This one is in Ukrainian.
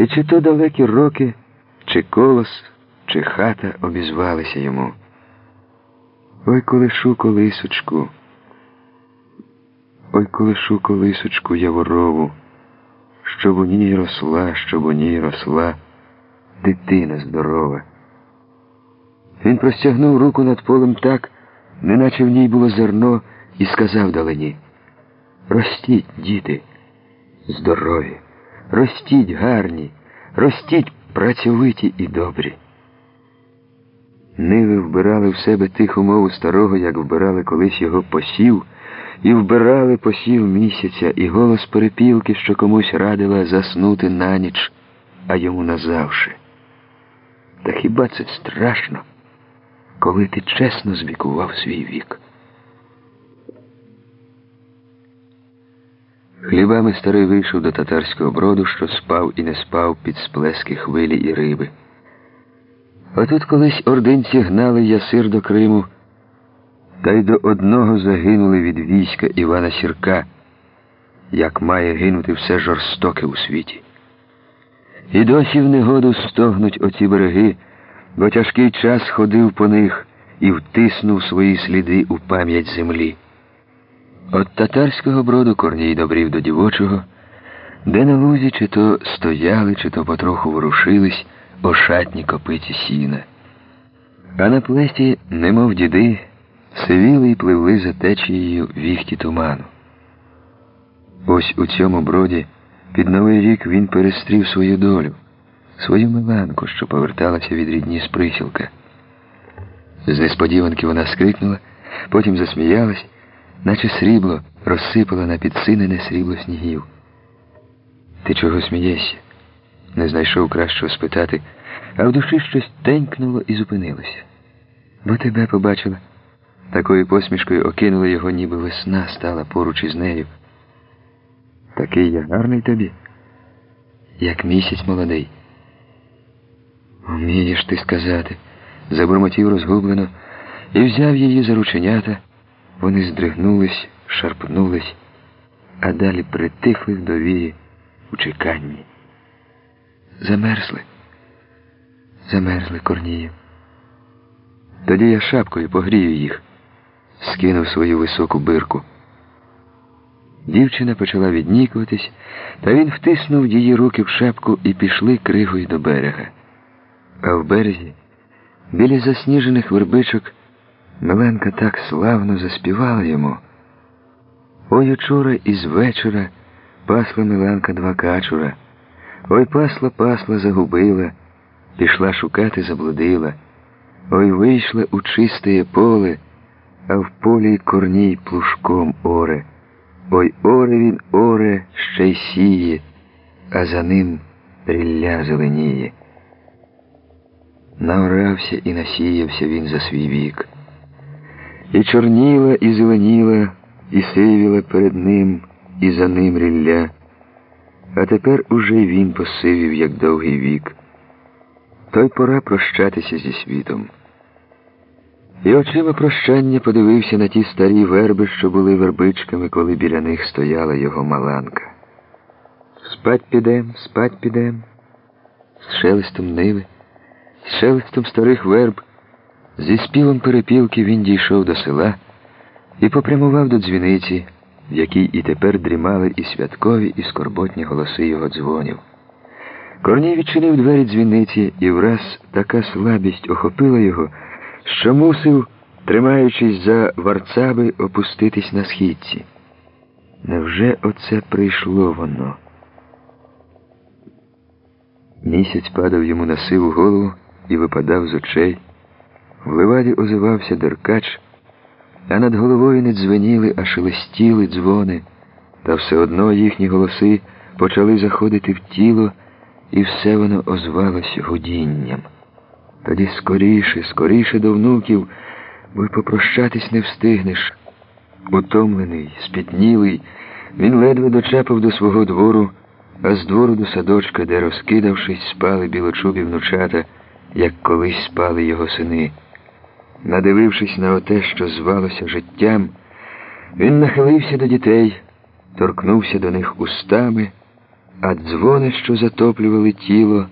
І чи то далекі роки, чи колос, чи хата обізвалися йому. Ой, колишу колисочку, ой, колишу колисочку яворову, щоб у ній росла, щоб у ній росла дитина здорова. Він простягнув руку над полем так, неначе в ній було зерно, і сказав далині Ростіть, діти, здорові, ростіть гарні, ростіть працьовиті і добрі. Ниви вбирали в себе тиху мову старого, як вбирали колись його посів, і вбирали посів місяця, і голос перепілки, що комусь радила заснути на ніч, а йому назавше. Та хіба це страшно, коли ти чесно звікував свій вік? Хлібами старий вийшов до татарського броду, що спав і не спав під сплески хвилі і риби. Отут колись ординці гнали ясир до Криму, та й до одного загинули від війська Івана Сірка, як має гинути все жорстоке у світі. І досі в негоду стогнуть оці береги, бо тяжкий час ходив по них і втиснув свої сліди у пам'ять землі. От татарського броду корній добрів до дівочого, де на лузі чи то стояли, чи то потроху ворушились ошатні копиці сіна. А на плесі, немов діди, сивіли й пливли за течією віхті туману. Ось у цьому броді під новий рік він перестрів свою долю, свою миланку, що поверталася від рідні з присілка. З несподіванки вона скрикнула, потім засміялась наче срібло розсипало на підсинене срібло снігів. Ти чого смієшся? Не знайшов кращого спитати, а в душі щось тенькнуло і зупинилося. Бо тебе побачила. Такою посмішкою окинула його, ніби весна стала поруч із нею. Такий я гарний тобі, як місяць молодий. Вмієш ти сказати, забурмотів розгублено і взяв її за рученята. Вони здригнулись, шарпнулись, а далі притихли в довірі у чеканні. Замерзли, замерзли корнію. Тоді я шапкою погрію їх, скинув свою високу бирку. Дівчина почала віднікуватись, та він втиснув її руки в шапку і пішли кригою до берега. А в березі, біля засніжених вербичок, Миленка так славно заспівала йому. Ой учора із вечора пасла Миленка два качура. Ой пасла, пасла, загубила, пішла шукати, заблудила. Ой вийшла у чистеє поле, а в полі корній плужком оре. Ой оре він оре ще й сіє, а за ним рілля зеленіє. Наорався і насіявся він за свій вік. І чорніла, і зеленіла, і сивіла перед ним, і за ним рілля. А тепер уже й він посивів, як довгий вік. Той пора прощатися зі світом. І очима прощання подивився на ті старі верби, що були вербичками, коли біля них стояла його маланка. Спать підем, спать підем, з шелестом ниви, з шелестом старих верб. Зі співом перепілки він дійшов до села і попрямував до дзвіниці, в якій і тепер дрімали і святкові, і скорботні голоси його дзвонів. Корній відчинив двері дзвіниці, і враз така слабість охопила його, що мусив, тримаючись за варцаби, опуститись на східці. Невже оце прийшло воно? Місяць падав йому на сиву голову і випадав з очей. В леваді озивався деркач, а над головою не дзвеніли, а шелестіли дзвони, та все одно їхні голоси почали заходити в тіло, і все воно озвалося гудінням. Тоді скоріше, скоріше до внуків, бо й попрощатись не встигнеш. Утомлений, спітнілий, він ледве дочепав до свого двору, а з двору до садочка, де, розкидавшись, спали білочубі внучата, як колись спали його сини. Надивившись на оте, що звалося життям, він нахилився до дітей, торкнувся до них устами, а дзвони, що затоплювали тіло.